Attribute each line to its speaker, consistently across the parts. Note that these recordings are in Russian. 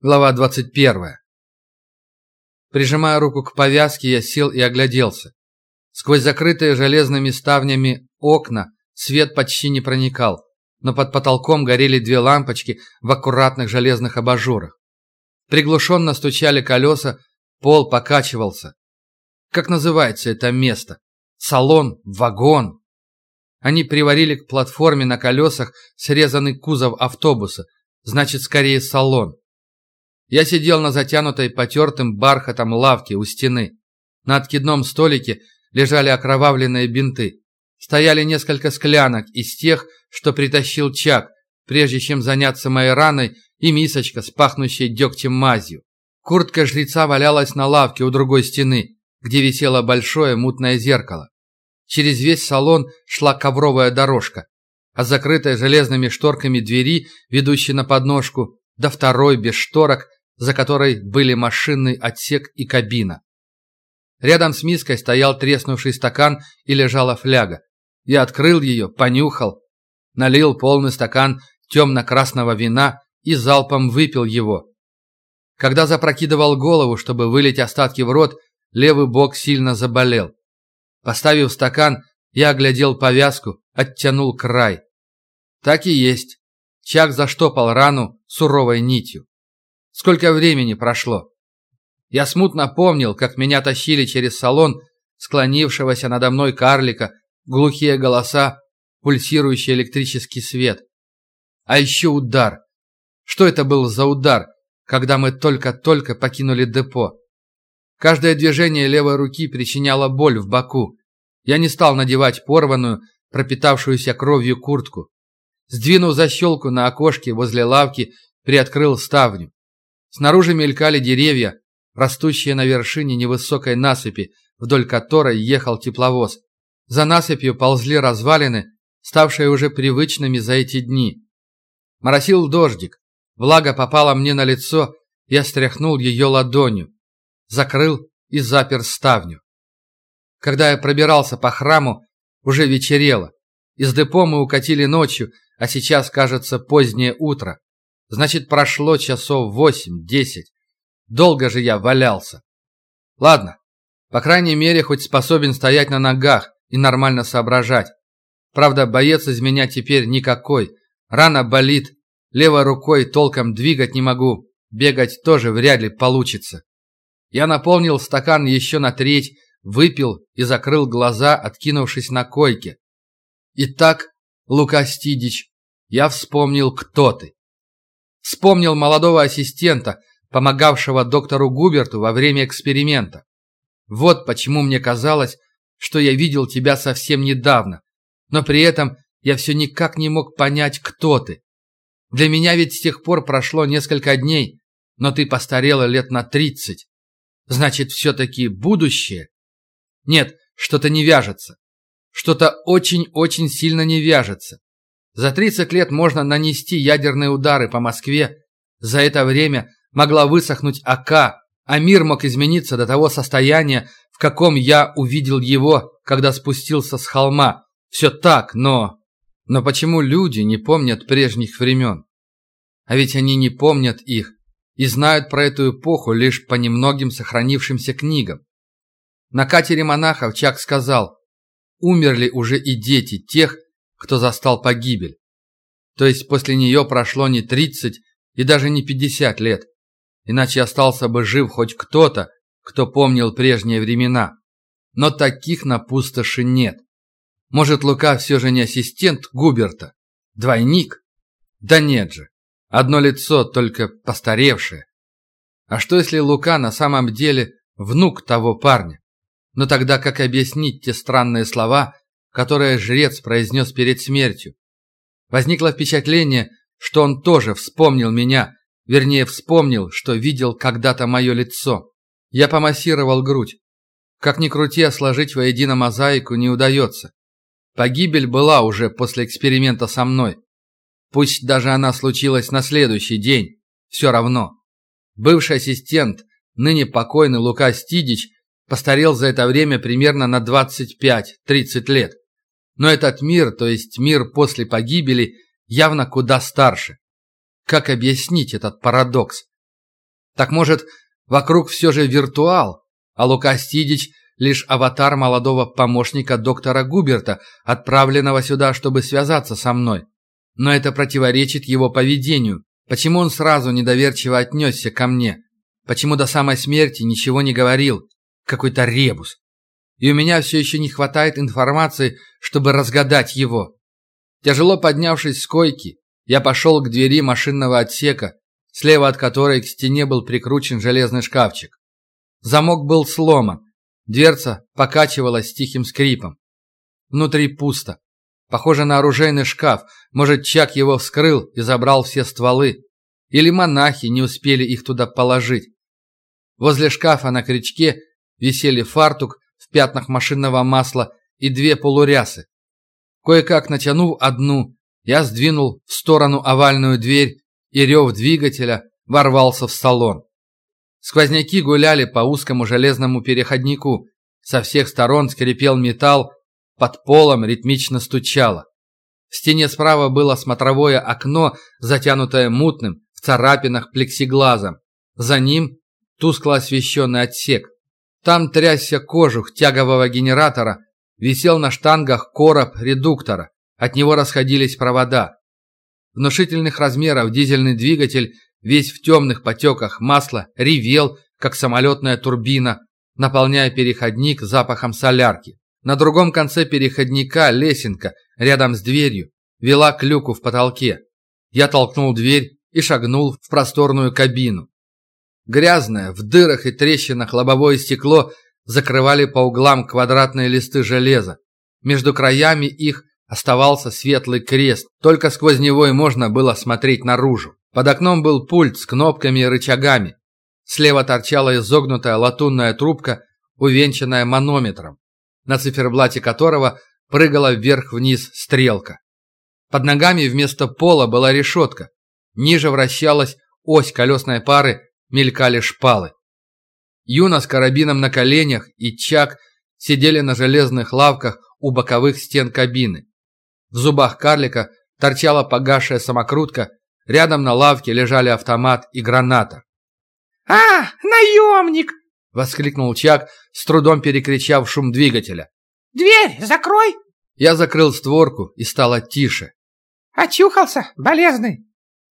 Speaker 1: Глава 21. Прижимая руку к повязке, я сел и огляделся. Сквозь закрытые железными ставнями окна свет почти не проникал, но под потолком горели две лампочки в аккуратных железных абажурах. Приглушенно стучали колеса, пол покачивался. Как называется это место? Салон? Вагон? Они приварили к платформе на колесах срезанный кузов автобуса, значит, скорее салон. Я сидел на затянутой потертым бархатом лавке у стены. На откидном столике лежали окровавленные бинты. Стояли несколько склянок из тех, что притащил Чак, прежде чем заняться моей раной, и мисочка с пахнущей дегтем мазью. Куртка жреца валялась на лавке у другой стены, где висело большое мутное зеркало. Через весь салон шла ковровая дорожка, а закрытая железными шторками двери, ведущей на подножку, до второй без шторок, за которой были машинный отсек и кабина. Рядом с миской стоял треснувший стакан и лежала фляга. Я открыл ее, понюхал, налил полный стакан темно-красного вина и залпом выпил его. Когда запрокидывал голову, чтобы вылить остатки в рот, левый бок сильно заболел. Поставив стакан, я оглядел повязку, оттянул край. Так и есть. Чак заштопал рану суровой нитью. Сколько времени прошло? Я смутно помнил, как меня тащили через салон склонившегося надо мной карлика, глухие голоса, пульсирующий электрический свет. А еще удар. Что это был за удар, когда мы только-только покинули депо? Каждое движение левой руки причиняло боль в боку. Я не стал надевать порванную, пропитавшуюся кровью куртку. Сдвинув защелку на окошке возле лавки, приоткрыл ставню. Снаружи мелькали деревья, растущие на вершине невысокой насыпи, вдоль которой ехал тепловоз. За насыпью ползли развалины, ставшие уже привычными за эти дни. Моросил дождик. Влага попала мне на лицо, я стряхнул ее ладонью. Закрыл и запер ставню. Когда я пробирался по храму, уже вечерело. Из депо мы укатили ночью, а сейчас, кажется, позднее утро. Значит, прошло часов восемь-десять. Долго же я валялся. Ладно, по крайней мере, хоть способен стоять на ногах и нормально соображать. Правда, боец из меня теперь никакой. Рана болит, левой рукой толком двигать не могу, бегать тоже вряд ли получится. Я наполнил стакан еще на треть, выпил и закрыл глаза, откинувшись на койке. Итак, Лука Стидич, я вспомнил, кто ты. Вспомнил молодого ассистента, помогавшего доктору Губерту во время эксперимента. Вот почему мне казалось, что я видел тебя совсем недавно, но при этом я все никак не мог понять, кто ты. Для меня ведь с тех пор прошло несколько дней, но ты постарела лет на тридцать. Значит, все-таки будущее? Нет, что-то не вяжется. Что-то очень-очень сильно не вяжется. За 30 лет можно нанести ядерные удары по Москве. За это время могла высохнуть АК, а мир мог измениться до того состояния, в каком я увидел его, когда спустился с холма. Все так, но... Но почему люди не помнят прежних времен? А ведь они не помнят их и знают про эту эпоху лишь по немногим сохранившимся книгам. На катере монахов Чак сказал, умерли уже и дети тех, кто застал погибель. То есть после нее прошло не 30 и даже не 50 лет. Иначе остался бы жив хоть кто-то, кто помнил прежние времена. Но таких на пустоши нет. Может, Лука все же не ассистент Губерта? Двойник? Да нет же. Одно лицо, только постаревшее. А что, если Лука на самом деле внук того парня? Но тогда как объяснить те странные слова, которое жрец произнес перед смертью. Возникло впечатление, что он тоже вспомнил меня, вернее, вспомнил, что видел когда-то мое лицо. Я помассировал грудь. Как ни крути, а сложить воедино мозаику не удается. Погибель была уже после эксперимента со мной. Пусть даже она случилась на следующий день, все равно. Бывший ассистент, ныне покойный Лука Стидич, постарел за это время примерно на 25-30 лет. Но этот мир, то есть мир после погибели, явно куда старше. Как объяснить этот парадокс? Так может, вокруг все же виртуал, а Лука Стидич лишь аватар молодого помощника доктора Губерта, отправленного сюда, чтобы связаться со мной. Но это противоречит его поведению. Почему он сразу недоверчиво отнесся ко мне? Почему до самой смерти ничего не говорил? Какой-то ребус. И у меня все еще не хватает информации, чтобы разгадать его. Тяжело поднявшись с койки, я пошел к двери машинного отсека, слева от которой к стене был прикручен железный шкафчик. Замок был сломан, дверца покачивалась с тихим скрипом. Внутри пусто. Похоже на оружейный шкаф. Может, Чак его вскрыл и забрал все стволы. Или монахи не успели их туда положить. Возле шкафа на крючке висели фартук в пятнах машинного масла и две полурясы. Кое-как натянув одну, я сдвинул в сторону овальную дверь, и рев двигателя ворвался в салон. Сквозняки гуляли по узкому железному переходнику. Со всех сторон скрипел металл, под полом ритмично стучало. В стене справа было смотровое окно, затянутое мутным, в царапинах плексиглазом. За ним тускло освещенный отсек. Там трясся кожух тягового генератора, висел на штангах короб редуктора. От него расходились провода. Внушительных размеров дизельный двигатель, весь в темных потеках масла, ревел, как самолетная турбина, наполняя переходник запахом солярки. На другом конце переходника лесенка, рядом с дверью, вела к люку в потолке. Я толкнул дверь и шагнул в просторную кабину. Грязное, в дырах и трещинах лобовое стекло закрывали по углам квадратные листы железа. Между краями их оставался светлый крест, только сквозь него и можно было смотреть наружу. Под окном был пульт с кнопками и рычагами. Слева торчала изогнутая латунная трубка, увенчанная манометром на циферблате которого прыгала вверх-вниз стрелка. Под ногами вместо пола была решетка. Ниже вращалась ось колесной пары, мелькали шпалы. Юна с карабином на коленях и Чак сидели на железных лавках у боковых стен кабины. В зубах карлика торчала погасшая самокрутка, рядом на лавке лежали автомат и граната.
Speaker 2: «А, наемник!»
Speaker 1: — воскликнул Чак, с трудом перекричав шум двигателя.
Speaker 2: «Дверь закрой!»
Speaker 1: Я закрыл створку и стало тише.
Speaker 2: «Очухался, болезный!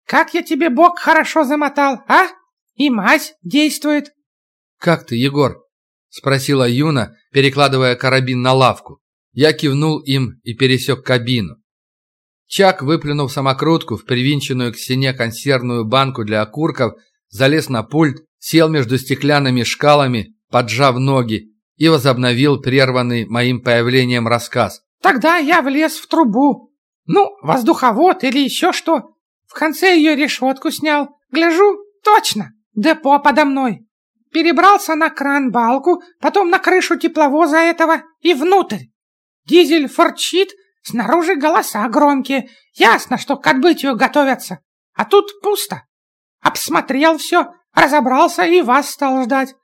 Speaker 2: Как я тебе бок хорошо замотал, а? И мазь действует!»
Speaker 1: «Как ты, Егор?» — спросила Юна, перекладывая карабин на лавку. Я кивнул им и пересек кабину. Чак, выплюнув самокрутку в привинченную к стене консервную банку для окурков, залез на пульт сел между стеклянными шкалами, поджав ноги, и возобновил прерванный моим появлением рассказ.
Speaker 2: «Тогда я влез в трубу. Ну, воздуховод или еще что. В конце ее решетку снял. Гляжу, точно, депо подо мной. Перебрался на кран-балку, потом на крышу тепловоза этого и внутрь. Дизель форчит, снаружи голоса громкие. Ясно, что к отбытию готовятся. А тут пусто. Обсмотрел все, Разобрался и вас стал ждать.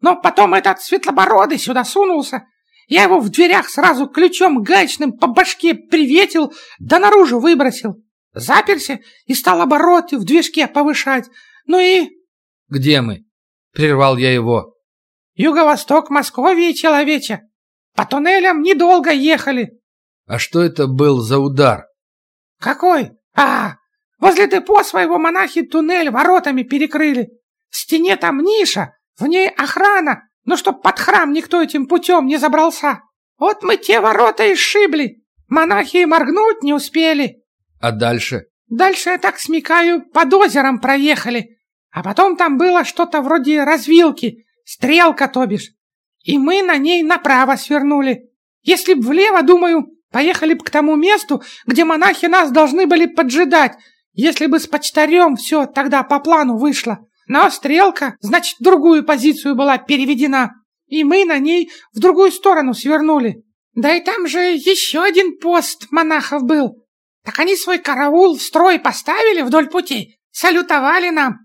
Speaker 2: Но потом этот светлобородый сюда сунулся. Я его в дверях сразу ключом гаечным по башке приветил, да наружу выбросил. Заперся и стал обороты в движке повышать. Ну и...
Speaker 1: «Где мы?» — прервал я его.
Speaker 2: «Юго-восток Московии, человече. По туннелям недолго ехали».
Speaker 1: «А что это был за удар?»
Speaker 2: «Какой? А, возле депо своего монахи туннель воротами перекрыли. В стене там ниша, в ней охрана, но чтоб под храм никто этим путем не забрался. Вот мы те ворота и сшибли. Монахи моргнуть не успели.
Speaker 1: А дальше?
Speaker 2: Дальше, я так смекаю, под озером проехали. А потом там было что-то вроде развилки, стрелка, то бишь. И мы на ней направо свернули. Если б влево, думаю, поехали б к тому месту, где монахи нас должны были поджидать, если бы с почтарем все тогда по плану вышло. Но стрелка, значит, в другую позицию была переведена, и мы на ней в другую сторону свернули. Да и там же еще один пост монахов был. Так они свой караул в строй поставили вдоль пути, салютовали нам.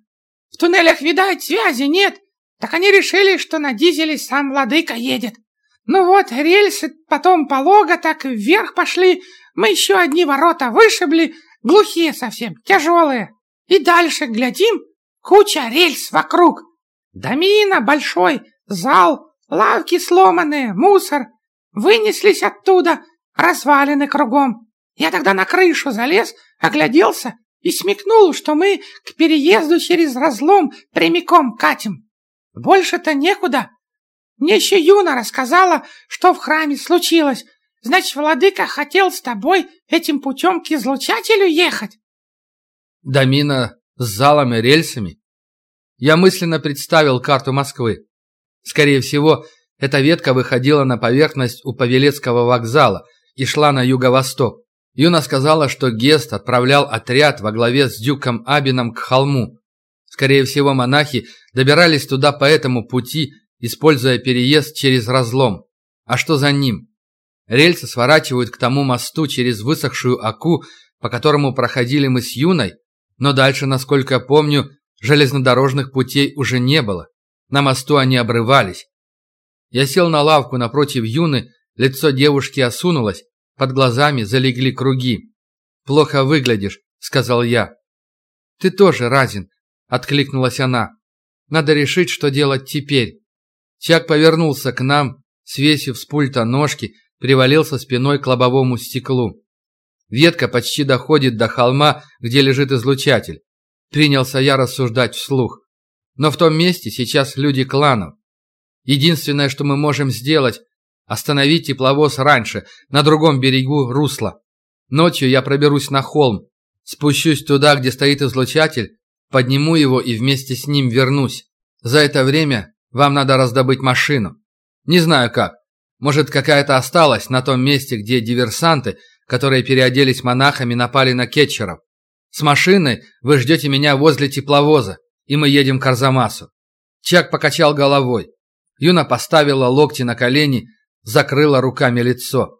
Speaker 2: Туннелях, видать, связи нет, так они решили, что на дизеле сам владыка едет. Ну вот, рельсы потом полого так вверх пошли, мы еще одни ворота вышибли, глухие совсем, тяжелые. И дальше глядим, Куча рельс вокруг. Домина большой, зал, лавки сломанные, мусор. Вынеслись оттуда, развалины кругом. Я тогда на крышу залез, огляделся и смекнул, что мы к переезду через разлом прямиком катим. Больше-то некуда. Мне еще Юна рассказала, что в храме случилось. Значит, владыка хотел с тобой этим путем к излучателю ехать?
Speaker 1: Домина с залом и рельсами? Я мысленно представил карту Москвы. Скорее всего, эта ветка выходила на поверхность у Павелецкого вокзала и шла на юго-восток. Юна сказала, что Гест отправлял отряд во главе с дюком Абином к холму. Скорее всего, монахи добирались туда по этому пути, используя переезд через разлом. А что за ним? Рельсы сворачивают к тому мосту через высохшую Аку, по которому проходили мы с Юной, но дальше, насколько я помню, железнодорожных путей уже не было. На мосту они обрывались. Я сел на лавку напротив Юны, лицо девушки осунулось, под глазами залегли круги. «Плохо выглядишь», — сказал я. «Ты тоже разин», — откликнулась она. «Надо решить, что делать теперь». Чак повернулся к нам, свесив с пульта ножки, привалился спиной к лобовому стеклу. Ветка почти доходит до холма, где лежит излучатель. Принялся я рассуждать вслух. Но в том месте сейчас люди кланов. Единственное, что мы можем сделать, остановить тепловоз раньше, на другом берегу русла. Ночью я проберусь на холм, спущусь туда, где стоит излучатель, подниму его и вместе с ним вернусь. За это время вам надо раздобыть машину. Не знаю как. Может, какая-то осталась на том месте, где диверсанты, которые переоделись монахами, напали на кетчеров. С машиной вы ждете меня возле тепловоза, и мы едем к Арзамасу. Чак покачал головой. Юна поставила локти на колени, закрыла руками лицо.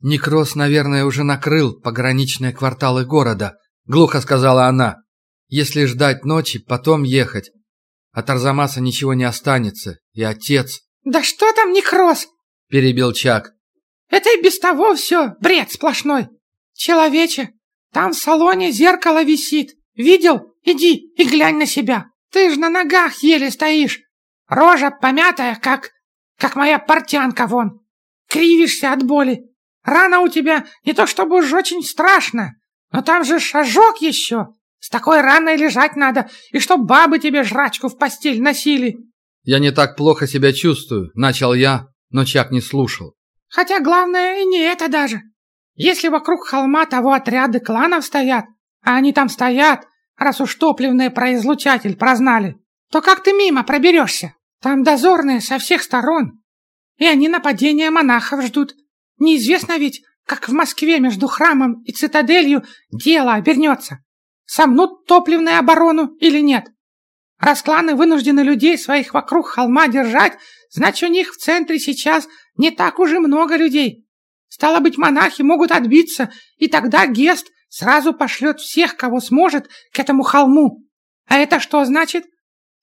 Speaker 1: «Некроз, наверное, уже накрыл пограничные кварталы города», — глухо сказала она. «Если ждать ночи, потом ехать. От Арзамаса ничего не останется, и отец...»
Speaker 2: «Да что там некроз?»
Speaker 1: — перебил Чак.
Speaker 2: «Это и без того все бред сплошной. Человече, там в салоне зеркало висит. Видел? Иди и глянь на себя. Ты ж на ногах еле стоишь. Рожа помятая, как... как моя портянка вон. Кривишься от боли. Рана у тебя не то чтобы уж очень страшная, но там же шажок еще. С такой раной лежать надо, и чтоб бабы тебе жрачку в постель носили.
Speaker 1: Я не так плохо себя чувствую, начал я, но Чак не слушал.
Speaker 2: Хотя главное и не это даже. Если вокруг холма того отряды кланов стоят, а они там стоят, раз уж топливный произлучатель прознали, то как ты мимо проберешься? Там дозорные со всех сторон, и они нападения монахов ждут. Неизвестно ведь, как в Москве между храмом и цитаделью дело обернется. Сомнут топливную оборону или нет? Раз кланы вынуждены людей своих вокруг холма держать, значит, у них в центре сейчас не так уж и много людей. Стало быть, монахи могут отбиться, и тогда Гест сразу пошлет всех, кого сможет, к этому холму. А это что значит?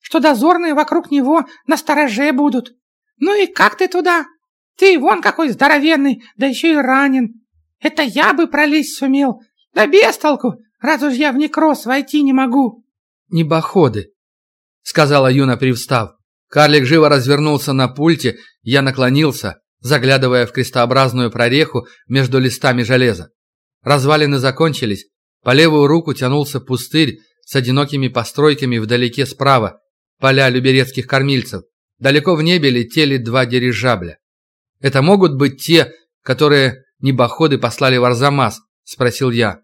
Speaker 2: Что дозорные вокруг него на стороже будут. Ну и как ты туда? Ты вон какой здоровенный, да еще и ранен. Это я бы пролезть сумел. Да без толку, раз уж я в некроз войти не могу.
Speaker 1: Небоходы, сказала Юна, привстав. Карлик живо развернулся на пульте, я наклонился, заглядывая в крестообразную прореху между листами железа. Развалины закончились, по левую руку тянулся пустырь с одинокими постройками вдалеке справа, поля люберецких кормильцев. Далеко в небе летели два дирижабля. «Это могут быть те, которые небоходы послали в Арзамас?» – спросил я.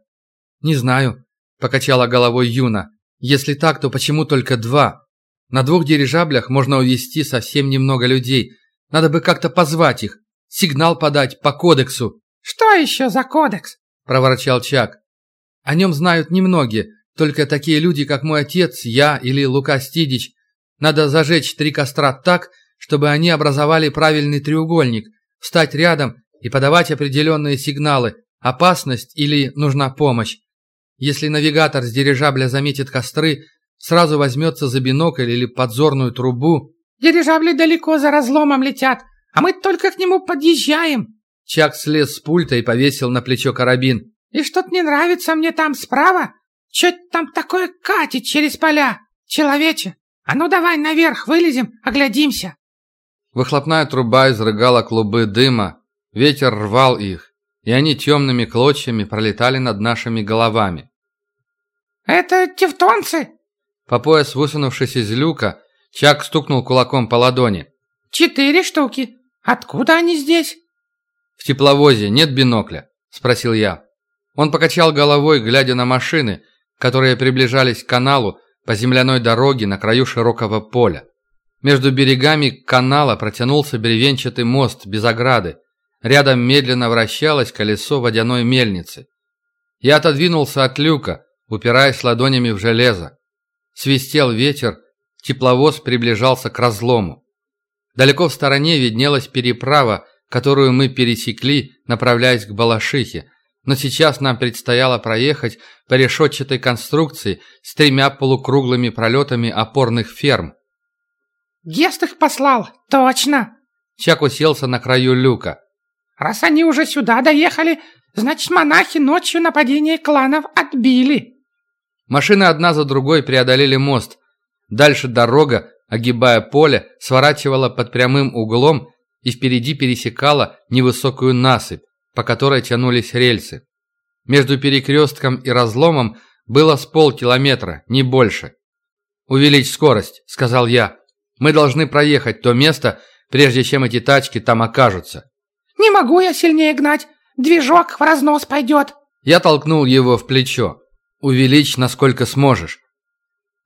Speaker 1: «Не знаю», – покачала головой Юна. «Если так, то почему только два? На двух дирижаблях можно увезти совсем немного людей. Надо бы как-то позвать их, сигнал подать по кодексу».
Speaker 2: «Что еще за кодекс?»
Speaker 1: – проворчал Чак. «О нем знают немногие, только такие люди, как мой отец, я или Лука Стидич. Надо зажечь три костра так, чтобы они образовали правильный треугольник, встать рядом и подавать определенные сигналы, опасность или нужна помощь. Если навигатор с дирижабля заметит костры, сразу возьмется за бинокль или подзорную трубу.
Speaker 2: «Дирижабли далеко за разломом летят, а мы только к нему подъезжаем».
Speaker 1: Чак слез с пульта и повесил на плечо карабин.
Speaker 2: «И что-то не нравится мне там справа. Что-то там такое катит через поля. Человече, А ну давай наверх вылезем, оглядимся.
Speaker 1: Выхлопная труба изрыгала клубы дыма, ветер рвал их, и они темными клочьями пролетали над нашими головами.
Speaker 2: «Это тевтонцы?»
Speaker 1: По пояс высунувшись из люка, Чак стукнул кулаком по ладони.
Speaker 2: «Четыре штуки. Откуда они здесь?»
Speaker 1: «В тепловозе нет бинокля?» – спросил я. Он покачал головой, глядя на машины, которые приближались к каналу по земляной дороге на краю широкого поля. Между берегами канала протянулся бревенчатый мост без ограды. Рядом медленно вращалось колесо водяной мельницы. Я отодвинулся от люка, упираясь ладонями в железо. Свистел ветер, тепловоз приближался к разлому. Далеко в стороне виднелась переправа, которую мы пересекли, направляясь к Балашихе, но сейчас нам предстояло проехать по решетчатой конструкции с тремя полукруглыми пролетами опорных ферм.
Speaker 2: «Гест их послал, точно!»
Speaker 1: Чак уселся на краю люка.
Speaker 2: «Раз они уже сюда доехали, значит, монахи ночью нападение кланов отбили».
Speaker 1: Машины одна за другой преодолели мост. Дальше дорога, огибая поле, сворачивала под прямым углом и впереди пересекала невысокую насыпь, по которой тянулись рельсы. Между перекрестком и разломом было с полкилометра, не больше. «Увеличь скорость», — сказал я. «Мы должны проехать то место, прежде чем эти тачки там окажутся».
Speaker 2: «Не могу я сильнее гнать. Движок в разнос пойдет».
Speaker 1: Я толкнул его в плечо. «Увеличь, насколько сможешь.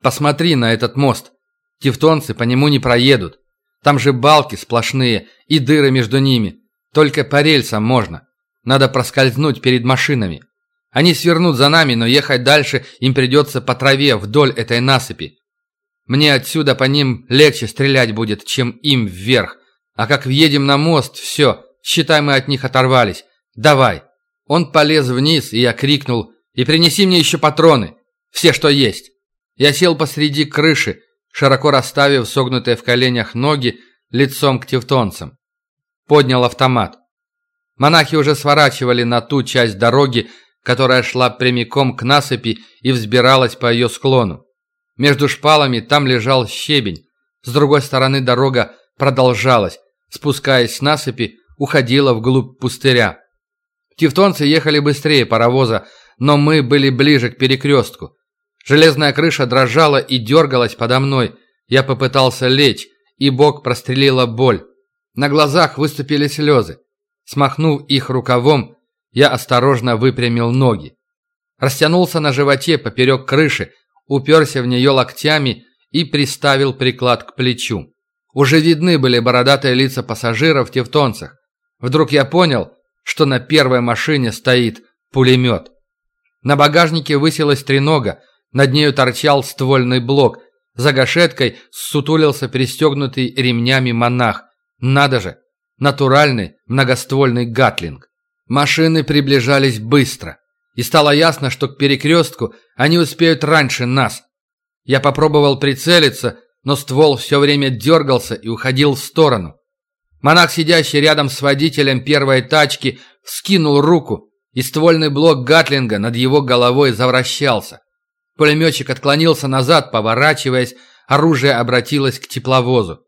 Speaker 1: Посмотри на этот мост. Тевтонцы по нему не проедут. Там же балки сплошные и дыры между ними. Только по рельсам можно. Надо проскользнуть перед машинами. Они свернут за нами, но ехать дальше им придется по траве вдоль этой насыпи. Мне отсюда по ним легче стрелять будет, чем им вверх. А как въедем на мост, все, считай, мы от них оторвались. Давай. Он полез вниз, и я крикнул, и принеси мне еще патроны. Все, что есть. Я сел посреди крыши, широко расставив согнутые в коленях ноги лицом к тевтонцам. Поднял автомат. Монахи уже сворачивали на ту часть дороги, которая шла прямиком к насыпи и взбиралась по ее склону. Между шпалами там лежал щебень. С другой стороны дорога продолжалась, спускаясь с насыпи, уходила вглубь пустыря. Тевтонцы ехали быстрее паровоза, но мы были ближе к перекрестку. Железная крыша дрожала и дергалась подо мной. Я попытался лечь, и бок прострелила боль. На глазах выступили слезы. Смахнув их рукавом, я осторожно выпрямил ноги. Растянулся на животе поперек крыши, уперся в нее локтями и приставил приклад к плечу. Уже видны были бородатые лица пассажиров в тевтонцах. Вдруг я понял, что на первой машине стоит пулемет. На багажнике высилась тренога, над нею торчал ствольный блок. За гашеткой сутулился перестегнутый ремнями монах. Надо же, натуральный многоствольный гатлинг. Машины приближались быстро. И стало ясно, что к перекрестку они успеют раньше нас. Я попробовал прицелиться, но ствол все время дергался и уходил в сторону. Монах, сидящий рядом с водителем первой тачки, вскинул руку, и ствольный блок Гатлинга над его головой завращался. Пулеметчик отклонился назад, поворачиваясь, оружие обратилось к тепловозу.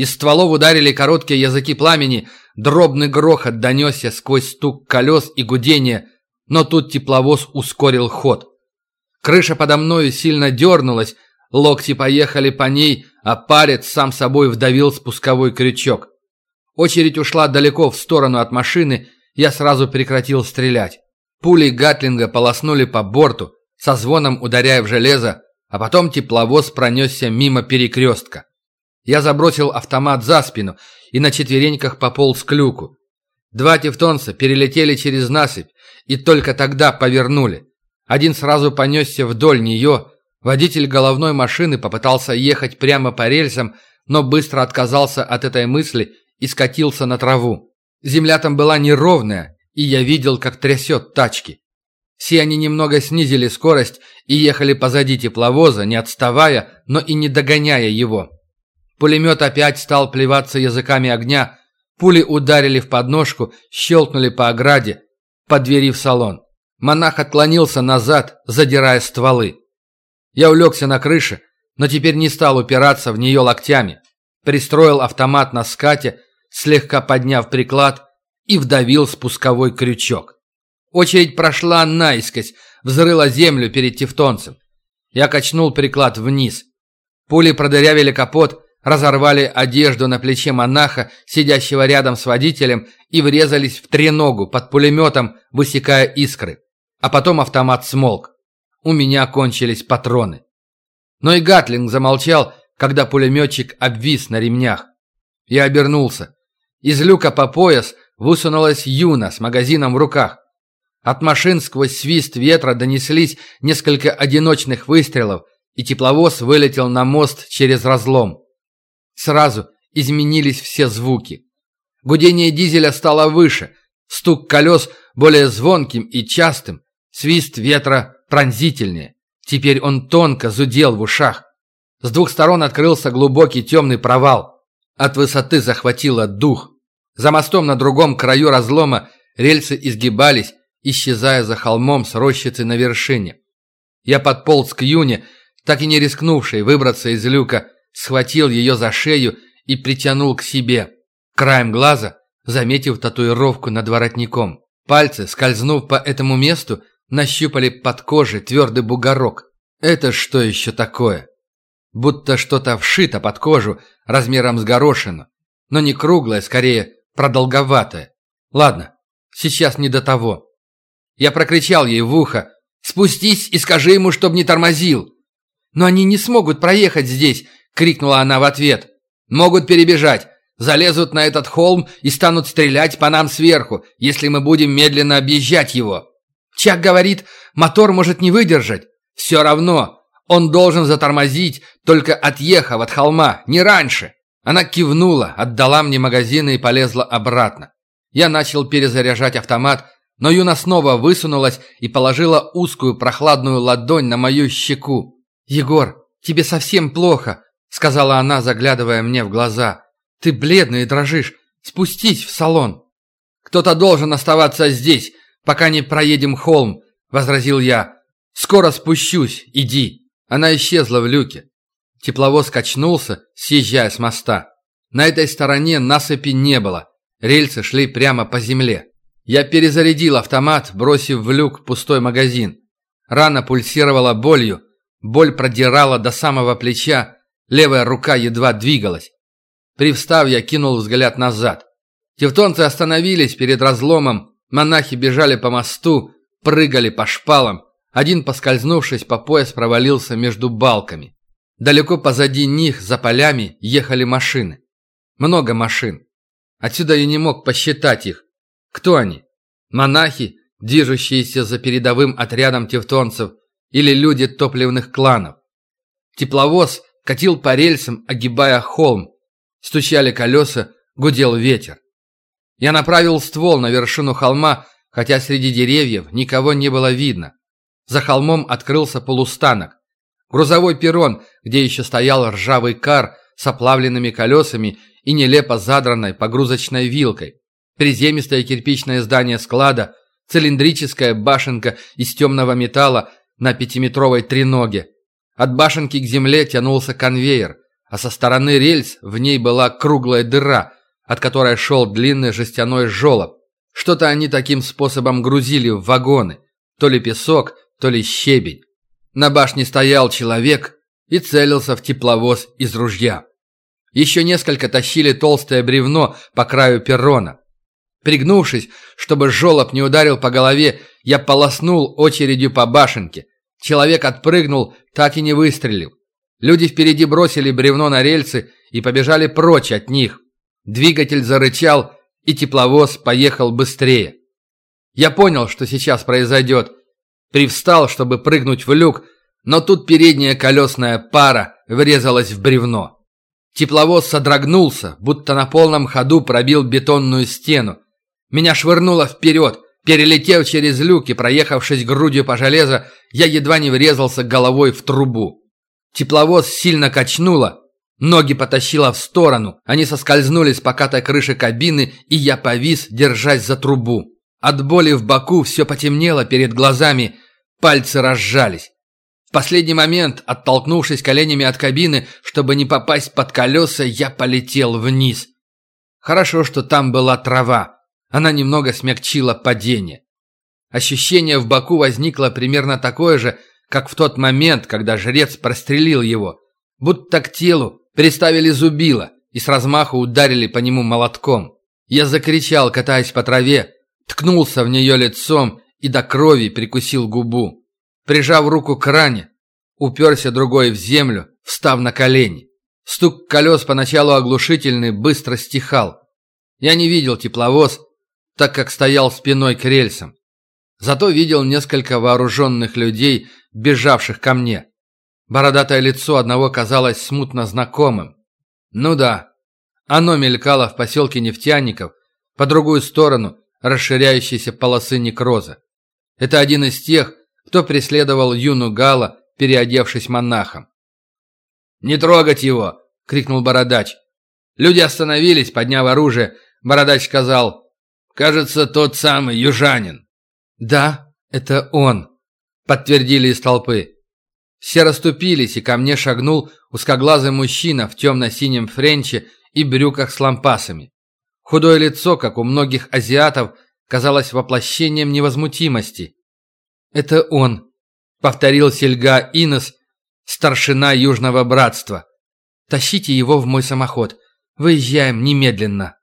Speaker 1: Из стволов ударили короткие языки пламени, дробный грохот донесся сквозь стук колес и гудение, но тут тепловоз ускорил ход. Крыша подо мною сильно дернулась, локти поехали по ней, а палец сам собой вдавил спусковой крючок. Очередь ушла далеко в сторону от машины, я сразу прекратил стрелять. Пули Гатлинга полоснули по борту, со звоном ударяя в железо, а потом тепловоз пронесся мимо перекрестка. Я забросил автомат за спину и на четвереньках пополз к люку. Два тевтонца перелетели через насыпь и только тогда повернули. Один сразу понесся вдоль нее. Водитель головной машины попытался ехать прямо по рельсам, но быстро отказался от этой мысли и скатился на траву. Земля там была неровная, и я видел, как трясет тачки. Все они немного снизили скорость и ехали позади тепловоза, не отставая, но и не догоняя его. Пулемет опять стал плеваться языками огня. Пули ударили в подножку, щелкнули по ограде, по двери в салон. Монах отклонился назад, задирая стволы. Я улегся на крыше, но теперь не стал упираться в нее локтями. Пристроил автомат на скате, слегка подняв приклад и вдавил спусковой крючок. Очередь прошла наискось, взрыла землю перед тевтонцем. Я качнул приклад вниз. Пули продырявили капот, разорвали одежду на плече монаха, сидящего рядом с водителем, и врезались в треногу под пулеметом, высекая искры. А потом автомат смолк. У меня кончились патроны. Но и Гатлинг замолчал, когда пулеметчик обвис на ремнях. Я обернулся. Из люка по пояс высунулась Юна с магазином в руках. От машин сквозь свист ветра донеслись несколько одиночных выстрелов, и тепловоз вылетел на мост через разлом. Сразу изменились все звуки. Гудение дизеля стало выше, стук колес более звонким и частым, свист ветра пронзительнее. Теперь он тонко зудел в ушах. С двух сторон открылся глубокий темный провал. От высоты захватило дух. За мостом на другом краю разлома рельсы изгибались, исчезая за холмом с рощицей на вершине. Я подполз к Юне, так и не рискнувшей выбраться из люка, схватил ее за шею и притянул к себе, краем глаза заметив татуировку над воротником. Пальцы, скользнув по этому месту, нащупали под кожей твердый бугорок. Это что еще такое? Будто что-то вшито под кожу размером с горошину, но не круглое, скорее продолговатое. Ладно, сейчас не до того. Я прокричал ей в ухо «Спустись и скажи ему, чтоб не тормозил!» «Но они не смогут проехать здесь!» — крикнула она в ответ. «Могут перебежать, залезут на этот холм и станут стрелять по нам сверху, если мы будем медленно объезжать его. Чак говорит, мотор может не выдержать. Все равно, он должен затормозить, только отъехав от холма, не раньше». Она кивнула, отдала мне магазины и полезла обратно. Я начал перезаряжать автомат, но Юна снова высунулась и положила узкую прохладную ладонь на мою щеку. «Егор, тебе совсем плохо», — сказала она, заглядывая мне в глаза. «Ты бледный и дрожишь. Спустись в салон». «Кто-то должен оставаться здесь, пока не проедем холм», — возразил я. «Скоро спущусь, иди». Она исчезла в люке. Тепловоз качнулся, съезжая с моста. На этой стороне насыпи не было. Рельсы шли прямо по земле. Я перезарядил автомат, бросив в люк пустой магазин. Рана пульсировала болью, боль продирала до самого плеча, левая рука едва двигалась. Привстав, я кинул взгляд назад. Тевтонцы остановились перед разломом, монахи бежали по мосту, прыгали по шпалам. Один, поскользнувшись по пояс, провалился между балками. Далеко позади них, за полями, ехали машины. Много машин. Отсюда я не мог посчитать их. Кто они? Монахи, движущиеся за передовым отрядом тевтонцев, или люди топливных кланов? Тепловоз катил по рельсам, огибая холм. Стучали колеса, гудел ветер. Я направил ствол на вершину холма, хотя среди деревьев никого не было видно. За холмом открылся полустанок. Грузовой перрон, где еще стоял ржавый кар с оплавленными колесами и нелепо задранной погрузочной вилкой приземистое кирпичное здание склада, цилиндрическая башенка из темного металла на пятиметровой треноге. От башенки к земле тянулся конвейер, а со стороны рельс в ней была круглая дыра, от которой шел длинный жестяной желоб. Что-то они таким способом грузили в вагоны. То ли песок, то ли щебень. На башне стоял человек и целился в тепловоз из ружья. Еще несколько тащили толстое бревно по краю перрона. Пригнувшись, чтобы жолоб не ударил по голове, я полоснул очередью по башенке. Человек отпрыгнул, так и не выстрелил. Люди впереди бросили бревно на рельсы и побежали прочь от них. Двигатель зарычал, и тепловоз поехал быстрее. Я понял, что сейчас произойдет. Привстал, чтобы прыгнуть в люк, но тут передняя колесная пара врезалась в бревно. Тепловоз содрогнулся, будто на полном ходу пробил бетонную стену. Меня швырнуло вперед. Перелетев через люк и проехавшись грудью по железу, я едва не врезался головой в трубу. Тепловоз сильно качнуло. Ноги потащило в сторону. Они соскользнули с покатой крыши кабины, и я повис, держась за трубу. От боли в боку все потемнело перед глазами, пальцы разжались. В последний момент, оттолкнувшись коленями от кабины, чтобы не попасть под колеса, я полетел вниз. Хорошо, что там была трава. Она немного смягчила падение. Ощущение в боку возникло примерно такое же, как в тот момент, когда жрец прострелил его. Будто к телу приставили зубило и с размаху ударили по нему молотком. Я закричал, катаясь по траве, ткнулся в нее лицом и до крови прикусил губу. Прижав руку к ране, уперся другой в землю, встав на колени. Стук колес поначалу оглушительный быстро стихал. Я не видел тепловоз, так как стоял спиной к рельсам. Зато видел несколько вооруженных людей, бежавших ко мне. Бородатое лицо одного казалось смутно знакомым. Ну да, оно мелькало в поселке нефтяников, по другую сторону расширяющейся полосы некроза. Это один из тех, кто преследовал Юну Гала, переодевшись монахом. «Не трогать его!» — крикнул Бородач. Люди остановились, подняв оружие. Бородач сказал, «Кажется, тот самый южанин». «Да, это он», — подтвердили из толпы. Все расступились, и ко мне шагнул узкоглазый мужчина в темно-синем френче и брюках с лампасами. Худое лицо, как у многих азиатов, казалось воплощением невозмутимости. «Это он», — повторил Сельга Инес, старшина Южного Братства. «Тащите его в мой самоход. Выезжаем немедленно».